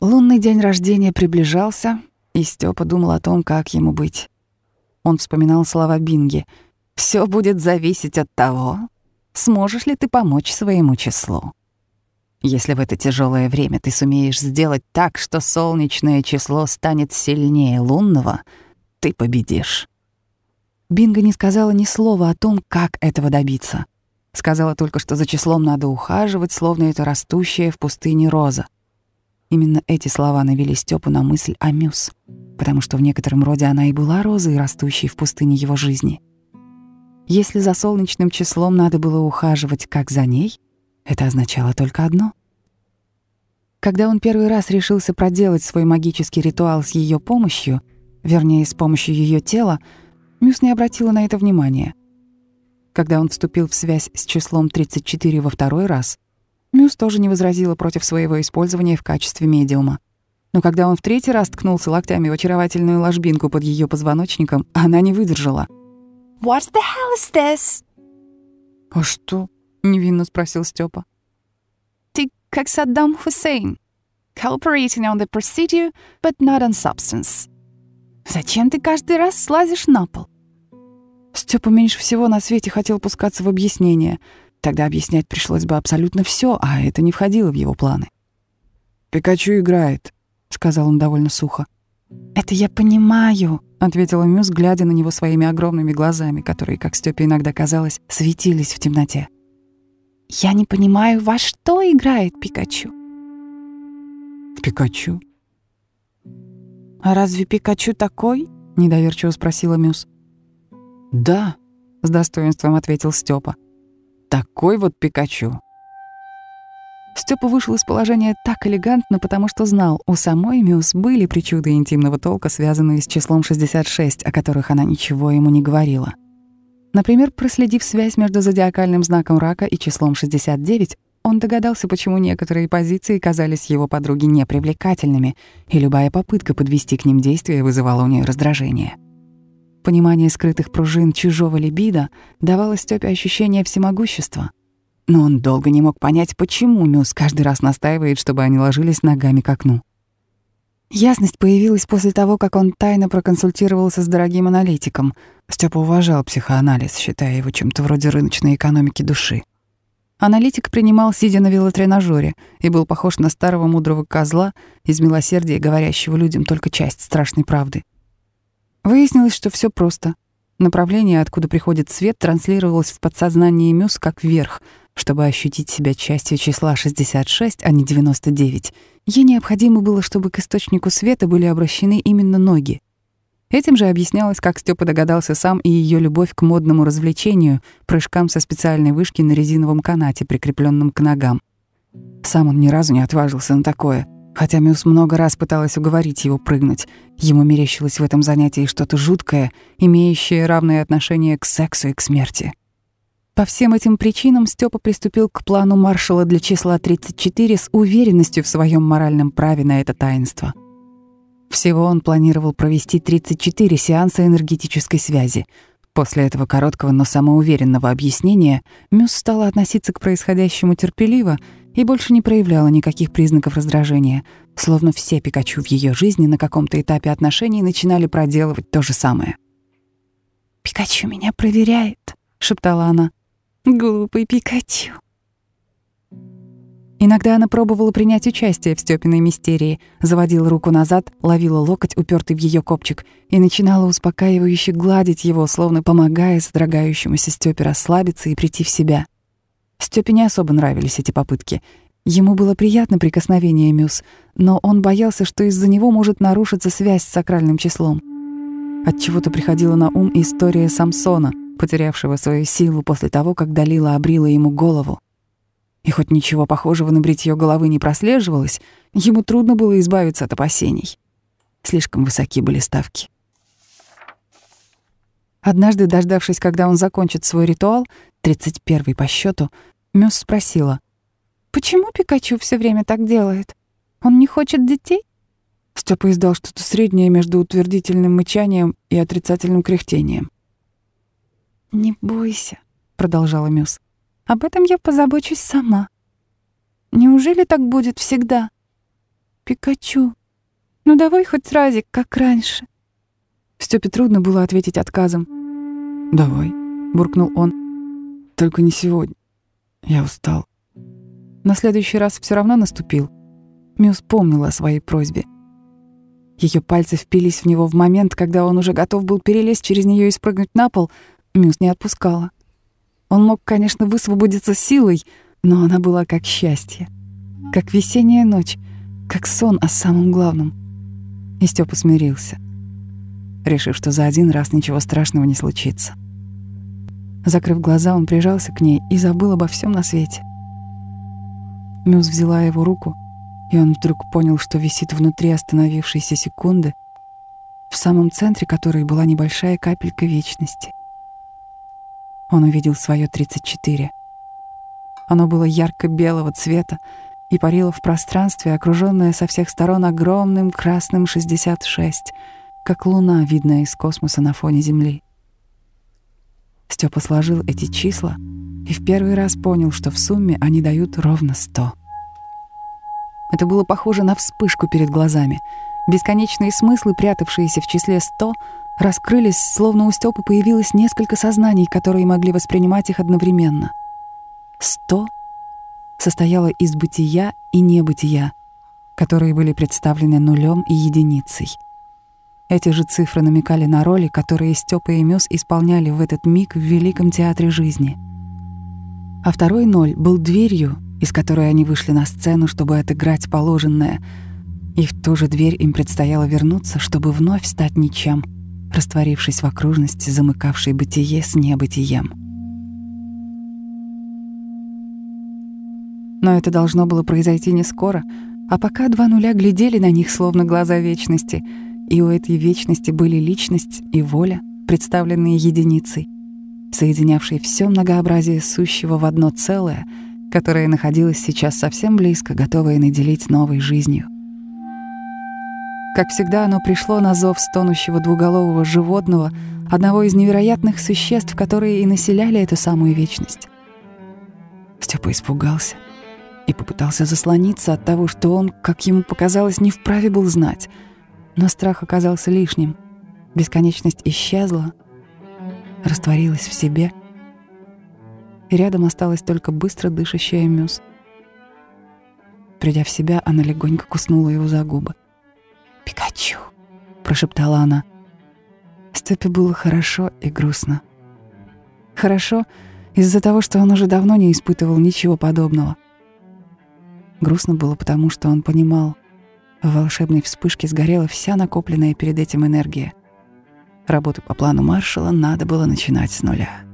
Лунный день рождения приближался, и Степа думал о том, как ему быть. Он вспоминал слова Бинги. Все будет зависеть от того, сможешь ли ты помочь своему числу. Если в это тяжелое время ты сумеешь сделать так, что солнечное число станет сильнее лунного, ты победишь. Бинга не сказала ни слова о том, как этого добиться. Сказала только, что за числом надо ухаживать, словно это растущая в пустыне роза. Именно эти слова навели Степу на мысль о Мюс, потому что в некотором роде она и была розой, растущей в пустыне его жизни. Если за солнечным числом надо было ухаживать как за ней, это означало только одно. Когда он первый раз решился проделать свой магический ритуал с ее помощью, вернее, с помощью ее тела, Мюс не обратила на это внимания. Когда он вступил в связь с числом 34 во второй раз, Мюс тоже не возразила против своего использования в качестве медиума. Но когда он в третий раз ткнулся локтями в очаровательную ложбинку под ее позвоночником, она не выдержала. «What the hell is this?» «А что?» — невинно спросил Степа. «Ты как Саддам Хусейн. Cooperating on the procedure, but not on substance. Зачем ты каждый раз слазишь на пол?» Степа меньше всего на свете хотел пускаться в объяснение — Тогда объяснять пришлось бы абсолютно все, а это не входило в его планы. «Пикачу играет», — сказал он довольно сухо. «Это я понимаю», — ответила Мюс, глядя на него своими огромными глазами, которые, как Степе иногда казалось, светились в темноте. «Я не понимаю, во что играет Пикачу?» «Пикачу?» «А разве Пикачу такой?» — недоверчиво спросила Мюс. «Да», — с достоинством ответил Степа. Такой вот Пикачу. Степа вышел из положения так элегантно, потому что знал, у самой Мюс были причуды интимного толка, связанные с числом 66, о которых она ничего ему не говорила. Например, проследив связь между зодиакальным знаком рака и числом 69, он догадался, почему некоторые позиции казались его подруге непривлекательными, и любая попытка подвести к ним действие вызывала у нее раздражение. Понимание скрытых пружин чужого либидо давало Стёпе ощущение всемогущества. Но он долго не мог понять, почему Мюс каждый раз настаивает, чтобы они ложились ногами к окну. Ясность появилась после того, как он тайно проконсультировался с дорогим аналитиком. Степа уважал психоанализ, считая его чем-то вроде рыночной экономики души. Аналитик принимал, сидя на велотренажере, и был похож на старого мудрого козла из милосердия, говорящего людям только часть страшной правды — Выяснилось, что все просто. Направление, откуда приходит свет, транслировалось в подсознании Мюс как вверх. Чтобы ощутить себя частью числа 66, а не 99, ей необходимо было, чтобы к источнику света были обращены именно ноги. Этим же объяснялось, как Степа догадался сам и ее любовь к модному развлечению, прыжкам со специальной вышки на резиновом канате, прикрепленном к ногам. Сам он ни разу не отважился на такое — Хотя Мюс много раз пыталась уговорить его прыгнуть, ему мерещилось в этом занятии что-то жуткое, имеющее равное отношение к сексу и к смерти. По всем этим причинам Степа приступил к плану маршала для числа 34 с уверенностью в своем моральном праве на это таинство. Всего он планировал провести 34 сеанса энергетической связи. После этого короткого, но самоуверенного объяснения Мюс стала относиться к происходящему терпеливо и больше не проявляла никаких признаков раздражения, словно все Пикачу в ее жизни на каком-то этапе отношений начинали проделывать то же самое. «Пикачу меня проверяет», — шептала она. «Глупый Пикачу». Иногда она пробовала принять участие в Стёпиной мистерии, заводила руку назад, ловила локоть, упертый в ее копчик, и начинала успокаивающе гладить его, словно помогая содрогающемуся Стёпе расслабиться и прийти в себя — Стёпе не особо нравились эти попытки. Ему было приятно прикосновение Мюс, но он боялся, что из-за него может нарушиться связь с сакральным числом. От чего то приходила на ум история Самсона, потерявшего свою силу после того, как Далила обрила ему голову. И хоть ничего похожего на бритье головы не прослеживалось, ему трудно было избавиться от опасений. Слишком высоки были ставки. Однажды, дождавшись, когда он закончит свой ритуал, 31-й по счету, Мюс спросила. «Почему Пикачу все время так делает? Он не хочет детей?» Степа издал что-то среднее между утвердительным мычанием и отрицательным кряхтением. «Не бойся», — продолжала Мюс. «Об этом я позабочусь сама. Неужели так будет всегда?» Пикачу, ну давай хоть разик, как раньше». Стёпе трудно было ответить отказом. «Давай», — буркнул он. «Только не сегодня. Я устал». На следующий раз все равно наступил. Мюс помнила о своей просьбе. Ее пальцы впились в него в момент, когда он уже готов был перелезть через нее и спрыгнуть на пол. Мюс не отпускала. Он мог, конечно, высвободиться силой, но она была как счастье, как весенняя ночь, как сон о самом главном. И Степа смирился, решив, что за один раз ничего страшного не случится. Закрыв глаза, он прижался к ней и забыл обо всем на свете. Мюс взяла его руку, и он вдруг понял, что висит внутри остановившейся секунды, в самом центре которой была небольшая капелька вечности. Он увидел свое 34. Оно было ярко-белого цвета и парило в пространстве, окружённое со всех сторон огромным красным 66, как луна, видная из космоса на фоне Земли. Степа сложил эти числа и в первый раз понял, что в сумме они дают ровно 100. Это было похоже на вспышку перед глазами. Бесконечные смыслы, прятавшиеся в числе 100, раскрылись, словно у Стёпы появилось несколько сознаний, которые могли воспринимать их одновременно. Сто состояло из бытия и небытия, которые были представлены нулем и единицей. Эти же цифры намекали на роли, которые Стёпа и Мюс исполняли в этот миг в великом театре жизни. А второй ноль был дверью, из которой они вышли на сцену, чтобы отыграть положенное, и в ту же дверь им предстояло вернуться, чтобы вновь стать ничем — растворившись в окружности, замыкавшей бытие с небытием. Но это должно было произойти не скоро, а пока два нуля глядели на них, словно глаза вечности, и у этой вечности были личность и воля, представленные единицей, соединявшей все многообразие сущего в одно целое, которое находилось сейчас совсем близко, готовое наделить новой жизнью. Как всегда, оно пришло на зов стонущего двуголового животного, одного из невероятных существ, которые и населяли эту самую вечность. Степа испугался и попытался заслониться от того, что он, как ему показалось, не вправе был знать. Но страх оказался лишним. Бесконечность исчезла, растворилась в себе. И рядом осталась только быстро дышащая Мюс. Придя в себя, она легонько куснула его за губы. «Пикачу!» — прошептала она. Степе было хорошо и грустно. Хорошо из-за того, что он уже давно не испытывал ничего подобного. Грустно было потому, что он понимал, в волшебной вспышке сгорела вся накопленная перед этим энергия. Работу по плану маршала надо было начинать с нуля.